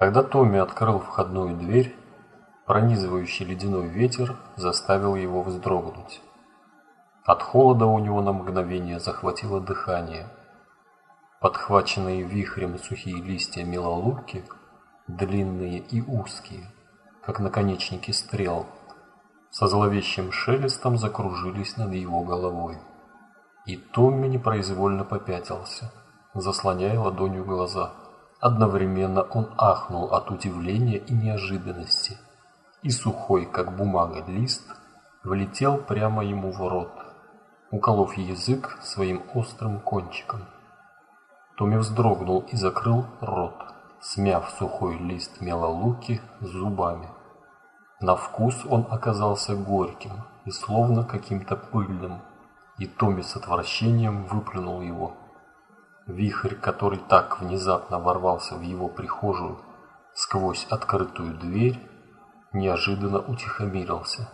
Когда Томми открыл входную дверь, пронизывающий ледяной ветер заставил его вздрогнуть. От холода у него на мгновение захватило дыхание. Подхваченные вихрем сухие листья мелолуки, длинные и узкие, как наконечники стрел, со зловещим шелестом закружились над его головой. И Томми непроизвольно попятился, заслоняя ладонью глаза. Одновременно он ахнул от удивления и неожиданности, и сухой, как бумага, лист влетел прямо ему в рот, уколов язык своим острым кончиком. Томми вздрогнул и закрыл рот, смяв сухой лист мелолуки зубами. На вкус он оказался горьким и словно каким-то пыльным, и Томми с отвращением выплюнул его. Вихрь, который так внезапно ворвался в его прихожую сквозь открытую дверь, неожиданно утихомирился,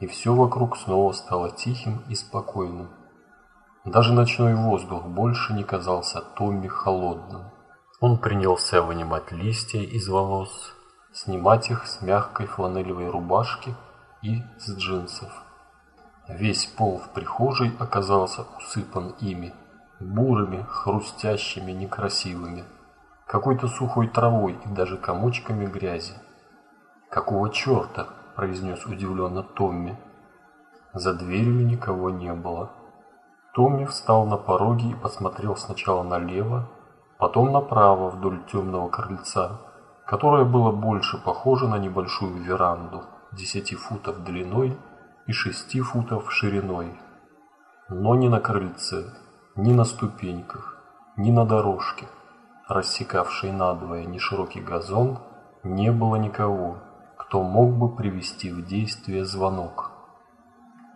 и все вокруг снова стало тихим и спокойным. Даже ночной воздух больше не казался Томми холодным. Он принялся вынимать листья из волос, снимать их с мягкой фланелевой рубашки и с джинсов. Весь пол в прихожей оказался усыпан ими бурыми, хрустящими, некрасивыми, какой-то сухой травой и даже комочками грязи. «Какого черта?» – произнес удивленно Томми. За дверью никого не было. Томми встал на пороге и посмотрел сначала налево, потом направо вдоль темного крыльца, которое было больше похоже на небольшую веранду, десяти футов длиной и шести футов шириной. Но не на крыльце, ни на ступеньках, ни на дорожке, рассекавшей надвое неширокий газон, не было никого, кто мог бы привести в действие звонок.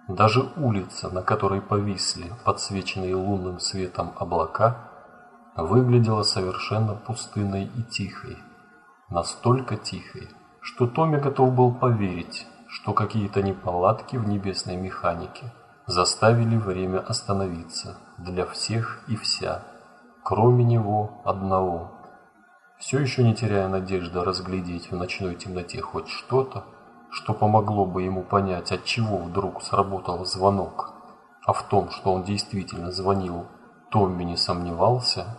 Даже улица, на которой повисли подсвеченные лунным светом облака, выглядела совершенно пустынной и тихой. Настолько тихой, что Томми готов был поверить, что какие-то неполадки в небесной механике заставили время остановиться для всех и вся, кроме него одного. Все еще не теряя надежды разглядеть в ночной темноте хоть что-то, что помогло бы ему понять, от чего вдруг сработал звонок, а в том, что он действительно звонил, Томми не сомневался,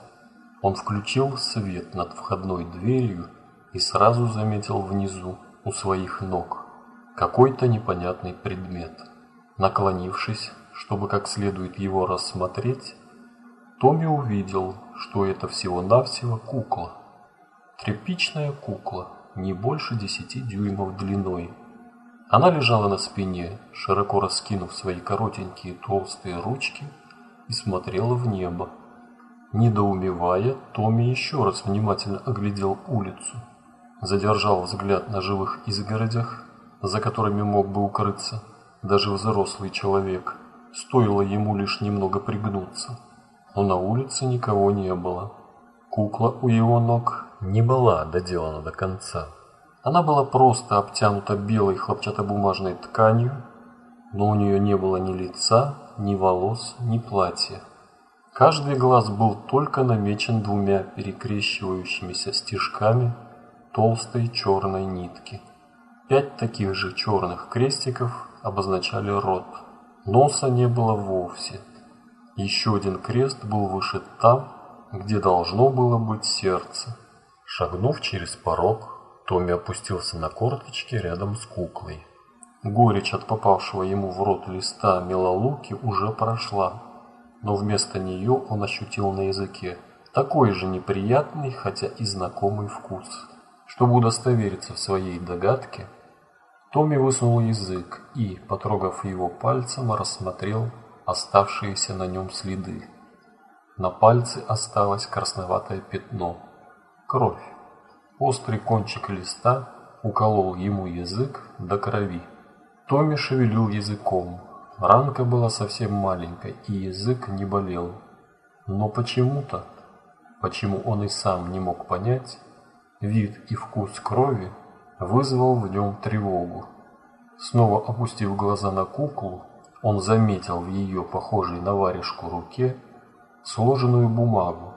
он включил свет над входной дверью и сразу заметил внизу, у своих ног, какой-то непонятный предмет. Наклонившись, чтобы как следует его рассмотреть, Томми увидел, что это всего-навсего кукла. Тряпичная кукла, не больше десяти дюймов длиной. Она лежала на спине, широко раскинув свои коротенькие толстые ручки и смотрела в небо. Недоумевая, Томми еще раз внимательно оглядел улицу, задержал взгляд на живых изгородях, за которыми мог бы укрыться, даже взрослый человек. Стоило ему лишь немного пригнуться. Но на улице никого не было. Кукла у его ног не была доделана до конца. Она была просто обтянута белой хлопчатобумажной тканью, но у нее не было ни лица, ни волос, ни платья. Каждый глаз был только намечен двумя перекрещивающимися стежками толстой черной нитки. Пять таких же черных крестиков обозначали рот. Носа не было вовсе. Еще один крест был вышит там, где должно было быть сердце. Шагнув через порог, Томми опустился на корточки рядом с куклой. Горечь от попавшего ему в рот листа мелолуки уже прошла, но вместо нее он ощутил на языке такой же неприятный, хотя и знакомый вкус. Чтобы удостовериться в своей догадке, Томми высунул язык и, потрогав его пальцем, рассмотрел оставшиеся на нем следы. На пальце осталось красноватое пятно. Кровь. Острый кончик листа уколол ему язык до крови. Томми шевелил языком. Ранка была совсем маленькой, и язык не болел. Но почему-то, почему он и сам не мог понять, вид и вкус крови вызвал в нем тревогу. Снова опустив глаза на куклу, он заметил в ее похожей на варежку руке сложенную бумагу.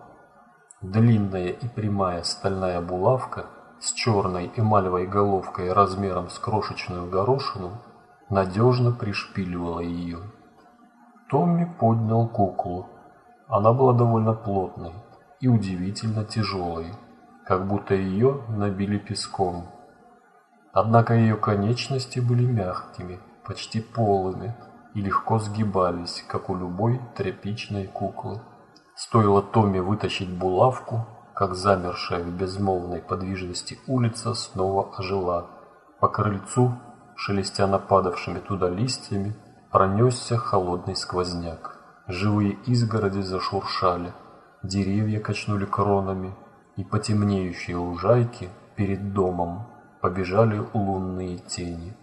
Длинная и прямая стальная булавка с черной эмалевой головкой размером с крошечную горошину надежно пришпиливала ее. Томми поднял куклу. Она была довольно плотной и удивительно тяжелой, как будто ее набили песком. Однако ее конечности были мягкими, почти полыми и легко сгибались, как у любой тряпичной куклы. Стоило Томми вытащить булавку, как замершая в безмолвной подвижности улица снова ожила. По крыльцу, шелестя нападавшими туда листьями, пронесся холодный сквозняк. Живые изгороди зашуршали, деревья качнули кронами, и по темнеющей лужайке перед домом побежали лунные тени.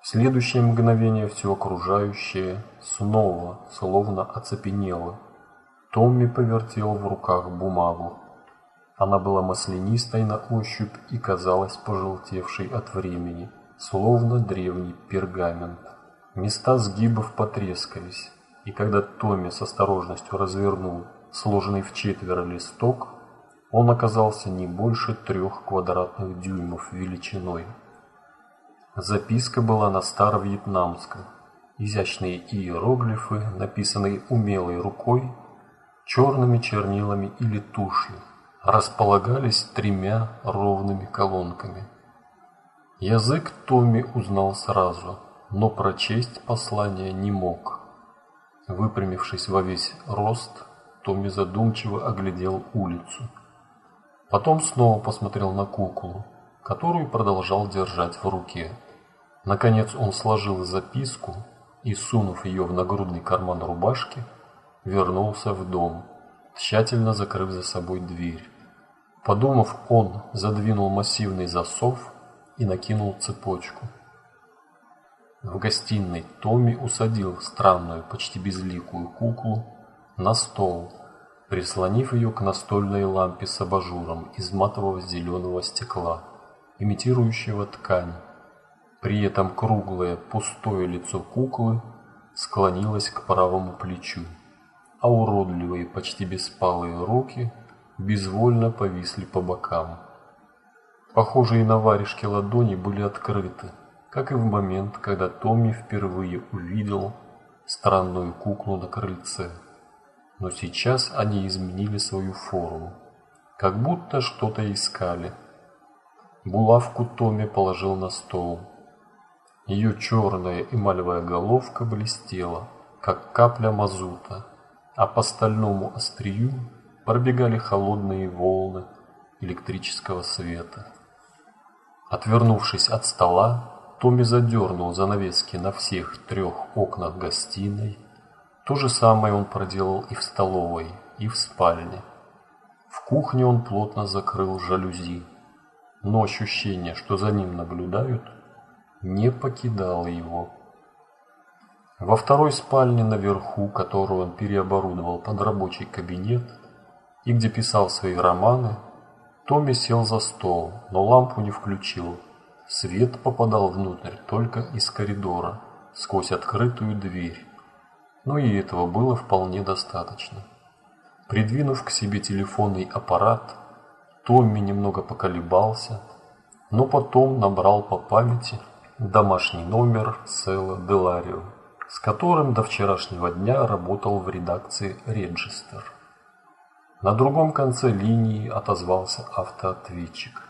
В следующее мгновение все окружающее снова словно оцепенело, Томми повертел в руках бумагу. Она была маслянистой на ощупь и казалась пожелтевшей от времени, словно древний пергамент. Места сгибов потрескались, и когда Томми с осторожностью развернул сложенный в четверо листок, он оказался не больше трех квадратных дюймов величиной. Записка была на старовьетнамском. Изящные иероглифы, написанные умелой рукой, черными чернилами или тушью, располагались тремя ровными колонками. Язык Томми узнал сразу, но прочесть послание не мог. Выпрямившись во весь рост, Томми задумчиво оглядел улицу. Потом снова посмотрел на куклу, которую продолжал держать в руке. Наконец он сложил записку и, сунув ее в нагрудный карман рубашки, вернулся в дом, тщательно закрыв за собой дверь. Подумав, он задвинул массивный засов и накинул цепочку. В гостиной Томми усадил странную, почти безликую куклу на стол, прислонив ее к настольной лампе с абажуром из матового зеленого стекла, имитирующего ткань. При этом круглое, пустое лицо куклы склонилось к правому плечу а уродливые, почти беспалые руки безвольно повисли по бокам. Похожие на варежки ладони были открыты, как и в момент, когда Томми впервые увидел странную куклу на крыльце. Но сейчас они изменили свою форму, как будто что-то искали. Булавку Томми положил на стол. Ее черная эмалевая головка блестела, как капля мазута а по стальному острию пробегали холодные волны электрического света. Отвернувшись от стола, Томми задернул занавески на всех трех окнах гостиной. То же самое он проделал и в столовой, и в спальне. В кухне он плотно закрыл жалюзи, но ощущение, что за ним наблюдают, не покидало его. Во второй спальне наверху, которую он переоборудовал под рабочий кабинет и где писал свои романы, Томми сел за стол, но лампу не включил. Свет попадал внутрь только из коридора, сквозь открытую дверь. Но и этого было вполне достаточно. Придвинув к себе телефонный аппарат, Томми немного поколебался, но потом набрал по памяти домашний номер Села Деларио с которым до вчерашнего дня работал в редакции «Реджистер». На другом конце линии отозвался автоответчик.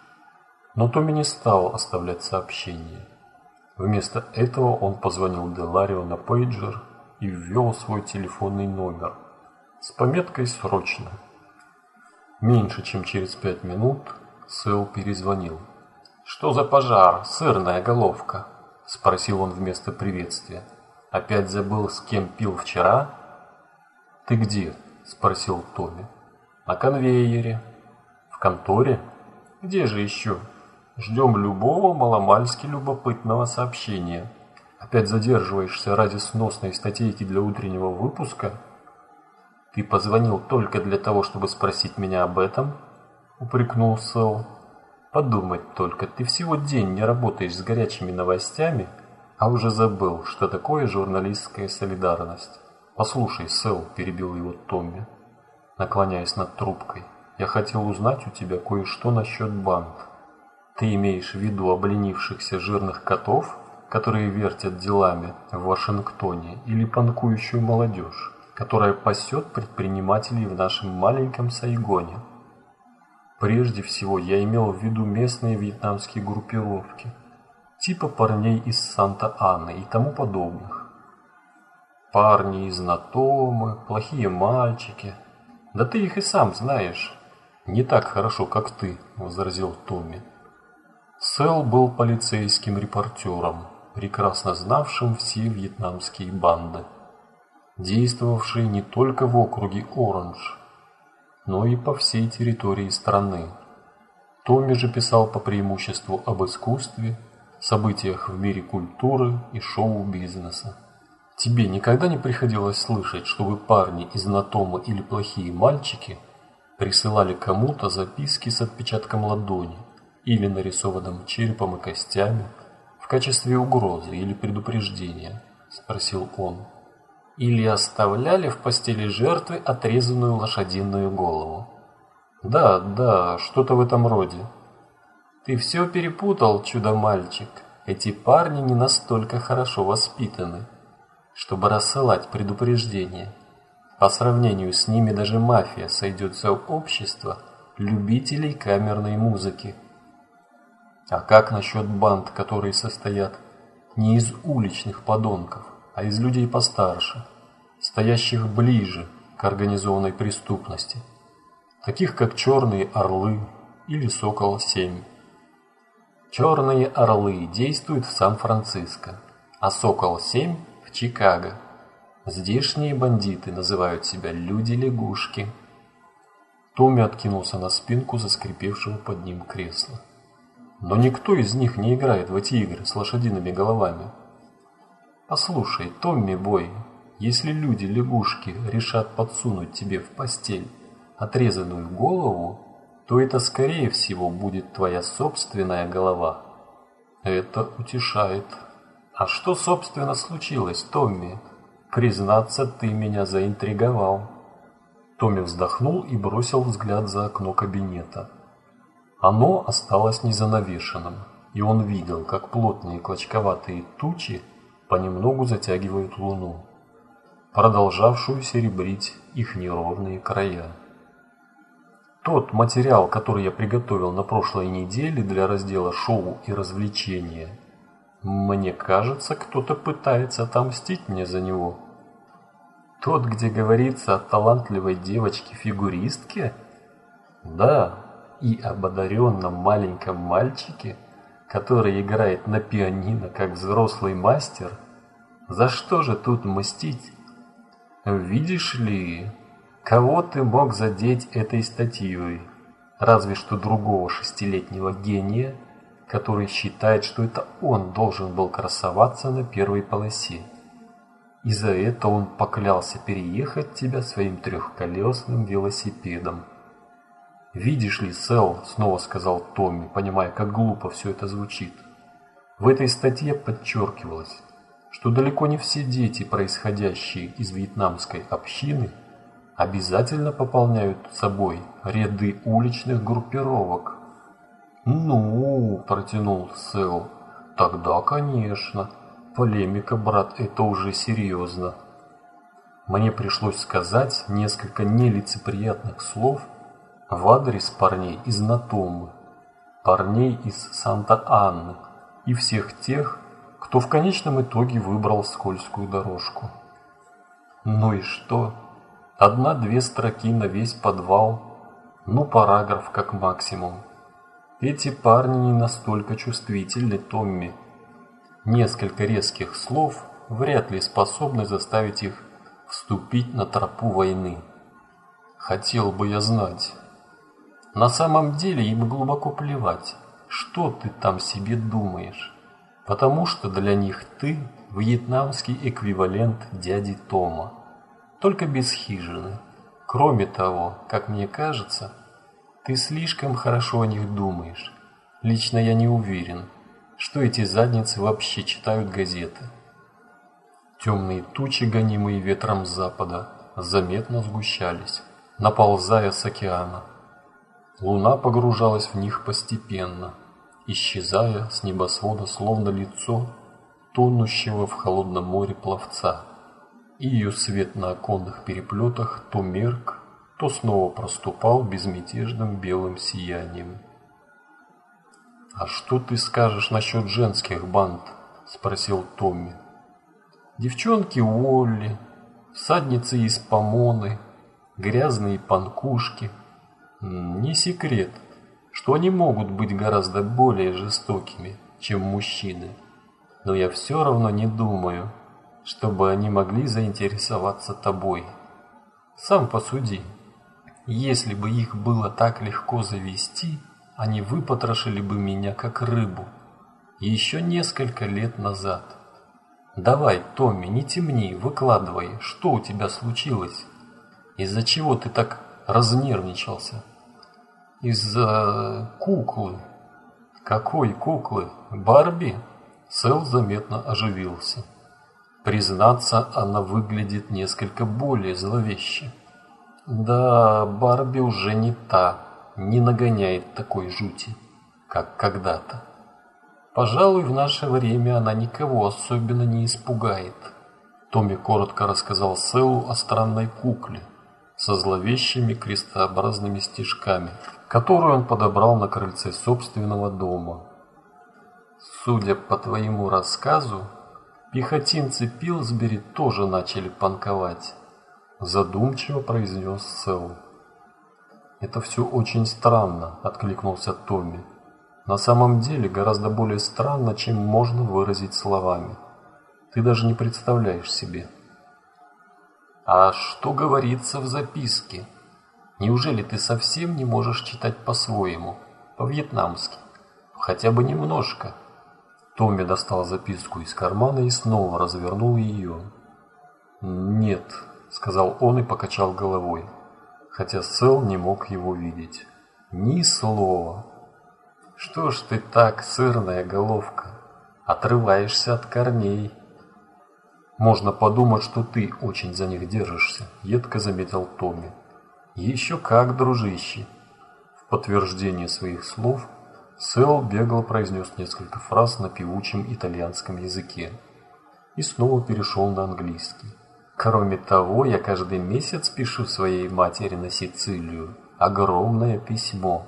Но Томми не стал оставлять сообщение. Вместо этого он позвонил Деларио на пейджер и ввел свой телефонный номер с пометкой «Срочно». Меньше чем через пять минут Сэл перезвонил. «Что за пожар, сырная головка?» – спросил он вместо приветствия. Опять забыл, с кем пил вчера? Ты где? Спросил Томми. На конвейере. В конторе? Где же еще? Ждем любого маломальски любопытного сообщения. Опять задерживаешься ради сносной статейки для утреннего выпуска? Ты позвонил только для того, чтобы спросить меня об этом? Упрекнул Сэл. Подумать только, ты всего день не работаешь с горячими новостями, а уже забыл, что такое журналистская солидарность. «Послушай, Сэл», – перебил его Томми, наклоняясь над трубкой, – «я хотел узнать у тебя кое-что насчет банд». Ты имеешь в виду обленившихся жирных котов, которые вертят делами в Вашингтоне, или панкующую молодежь, которая пасет предпринимателей в нашем маленьком Сайгоне? Прежде всего, я имел в виду местные вьетнамские группировки, типа парней из Санта-Анны и тому подобных. Парни из Натомы, плохие мальчики. Да ты их и сам знаешь. Не так хорошо, как ты, возразил Томми. Сэл был полицейским репортером, прекрасно знавшим все вьетнамские банды, действовавшие не только в округе Оранж, но и по всей территории страны. Томми же писал по преимуществу об искусстве, событиях в мире культуры и шоу-бизнеса. Тебе никогда не приходилось слышать, чтобы парни из Натома или плохие мальчики присылали кому-то записки с отпечатком ладони или нарисованным черепом и костями в качестве угрозы или предупреждения? Спросил он или оставляли в постели жертвы отрезанную лошадиную голову. Да, да, что-то в этом роде. Ты все перепутал, чудо-мальчик. Эти парни не настолько хорошо воспитаны, чтобы рассылать предупреждения. По сравнению с ними даже мафия сойдет за общество любителей камерной музыки. А как насчет банд, которые состоят не из уличных подонков, а из людей постарше, стоящих ближе к организованной преступности, таких как «Черные орлы» или «Сокол-7». «Черные орлы» действуют в Сан-Франциско, а «Сокол-7» в Чикаго. Здешние бандиты называют себя «люди-лягушки». Томми откинулся на спинку заскрипевшего под ним кресла. Но никто из них не играет в эти игры с лошадиными головами. Послушай, Томми Бой, если люди-лягушки решат подсунуть тебе в постель отрезанную голову, то это скорее всего будет твоя собственная голова. Это утешает. А что собственно случилось, Томми? Признаться, ты меня заинтриговал. Томми вздохнул и бросил взгляд за окно кабинета. Оно осталось незанавешенным, и он видел, как плотные клочковатые тучи понемногу затягивают луну, продолжавшую серебрить их неровные края. Тот материал, который я приготовил на прошлой неделе для раздела «Шоу и развлечения», мне кажется, кто-то пытается отомстить мне за него. Тот, где говорится о талантливой девочке-фигуристке? Да, и об одаренном маленьком мальчике – который играет на пианино, как взрослый мастер, за что же тут мстить? Видишь ли, кого ты мог задеть этой статьей? Разве что другого шестилетнего гения, который считает, что это он должен был красоваться на первой полосе. И за это он поклялся переехать тебя своим трехколесным велосипедом. «Видишь ли, Сэл», — снова сказал Томми, понимая, как глупо все это звучит. В этой статье подчеркивалось, что далеко не все дети, происходящие из вьетнамской общины, обязательно пополняют собой ряды уличных группировок. «Ну», — протянул Сэл, — «тогда, конечно, полемика, брат, это уже серьезно». Мне пришлось сказать несколько нелицеприятных слов — в адрес парней из Натомы, парней из Санта-Анны и всех тех, кто в конечном итоге выбрал скользкую дорожку. Ну и что? Одна-две строки на весь подвал, ну параграф как максимум. Эти парни не настолько чувствительны, Томми. Несколько резких слов вряд ли способны заставить их вступить на тропу войны. Хотел бы я знать, на самом деле им глубоко плевать, что ты там себе думаешь, потому что для них ты вьетнамский эквивалент дяди Тома, только без хижины. Кроме того, как мне кажется, ты слишком хорошо о них думаешь. Лично я не уверен, что эти задницы вообще читают газеты. Темные тучи, гонимые ветром с запада, заметно сгущались, наползая с океана. Луна погружалась в них постепенно, исчезая с небосвода словно лицо тонущего в холодном море пловца. И ее свет на оконных переплетах то мерк, то снова проступал безмятежным белым сиянием. «А что ты скажешь насчет женских банд?» – спросил Томми. «Девчонки Уолли, всадницы из помоны, грязные панкушки. Не секрет, что они могут быть гораздо более жестокими, чем мужчины. Но я все равно не думаю, чтобы они могли заинтересоваться тобой. Сам посуди, если бы их было так легко завести, они выпотрошили бы меня как рыбу. еще несколько лет назад. Давай, Томми, не темни, выкладывай, что у тебя случилось? Из-за чего ты так разнервничался? Из-за куклы. Какой куклы? Барби? Сэл заметно оживился. Признаться, она выглядит несколько более зловеще. Да, Барби уже не та, не нагоняет такой жути, как когда-то. Пожалуй, в наше время она никого особенно не испугает. Томми коротко рассказал Сэлу о странной кукле со зловещими крестообразными стежками, которую он подобрал на крыльце собственного дома. Судя по твоему рассказу, пехотинцы Пилсбери тоже начали панковать, задумчиво произнес Сэл. «Это все очень странно», – откликнулся Томми. «На самом деле гораздо более странно, чем можно выразить словами. Ты даже не представляешь себе». «А что говорится в записке? Неужели ты совсем не можешь читать по-своему, по-вьетнамски? Хотя бы немножко?» Томми достал записку из кармана и снова развернул ее. «Нет», – сказал он и покачал головой хотя Сэл не мог его видеть. Ни слова. Что ж ты так, сырная головка, отрываешься от корней? Можно подумать, что ты очень за них держишься, едко заметил Томми. Еще как, дружище. В подтверждение своих слов Сэл бегло произнес несколько фраз на певучем итальянском языке и снова перешел на английский. Кроме того, я каждый месяц пишу своей матери на Сицилию огромное письмо.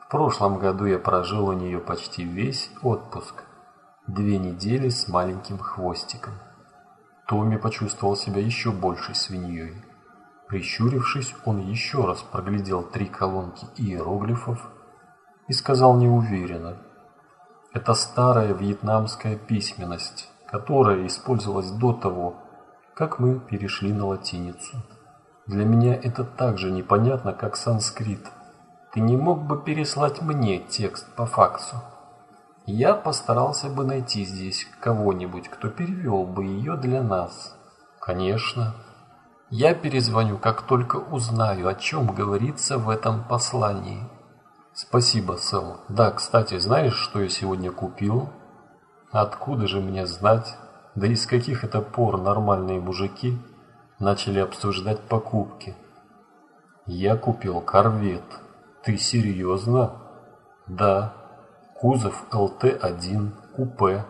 В прошлом году я прожил у нее почти весь отпуск. Две недели с маленьким хвостиком. Томми почувствовал себя еще большей свиньей. Прищурившись, он еще раз проглядел три колонки иероглифов и сказал неуверенно. Это старая вьетнамская письменность, которая использовалась до того, как мы перешли на латиницу. Для меня это так же непонятно, как санскрит. Ты не мог бы переслать мне текст по факсу? Я постарался бы найти здесь кого-нибудь, кто перевел бы ее для нас. Конечно. Я перезвоню, как только узнаю, о чем говорится в этом послании. Спасибо, Сэл. Да, кстати, знаешь, что я сегодня купил? Откуда же мне знать? Да из каких это пор нормальные мужики начали обсуждать покупки? Я купил корвет. Ты серьезно? Да. Кузов ЛТ-1, купе.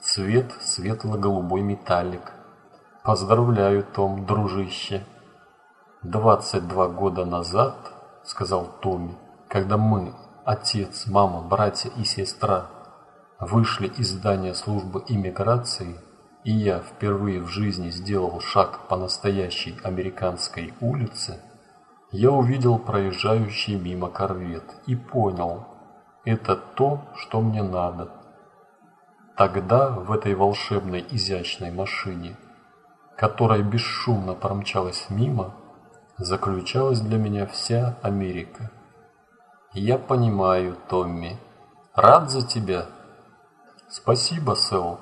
Цвет светло-голубой металлик. Поздравляю, Том, дружище. 22 года назад, сказал Томми, когда мы, отец, мама, братья и сестра, вышли из здания службы иммиграции, и я впервые в жизни сделал шаг по настоящей американской улице, я увидел проезжающий мимо корвет и понял, это то, что мне надо. Тогда в этой волшебной изящной машине, которая бесшумно промчалась мимо, заключалась для меня вся Америка. Я понимаю, Томми. Рад за тебя. Спасибо, Сэл.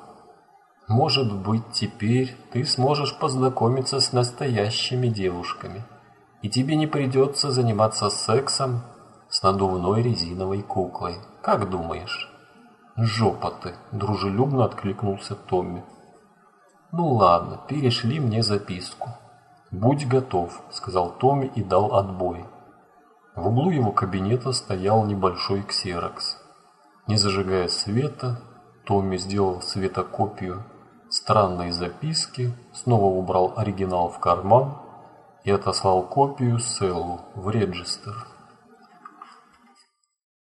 Может быть, теперь ты сможешь познакомиться с настоящими девушками, и тебе не придется заниматься сексом с надувной резиновой куклой. Как думаешь? Жопа ты, дружелюбно откликнулся Томми. Ну ладно, перешли мне записку. Будь готов, сказал Томми и дал отбой. В углу его кабинета стоял небольшой ксерокс. Не зажигая света, Томми сделал светокопию странной записки, снова убрал оригинал в карман и отослал копию Селлу в Реджистер.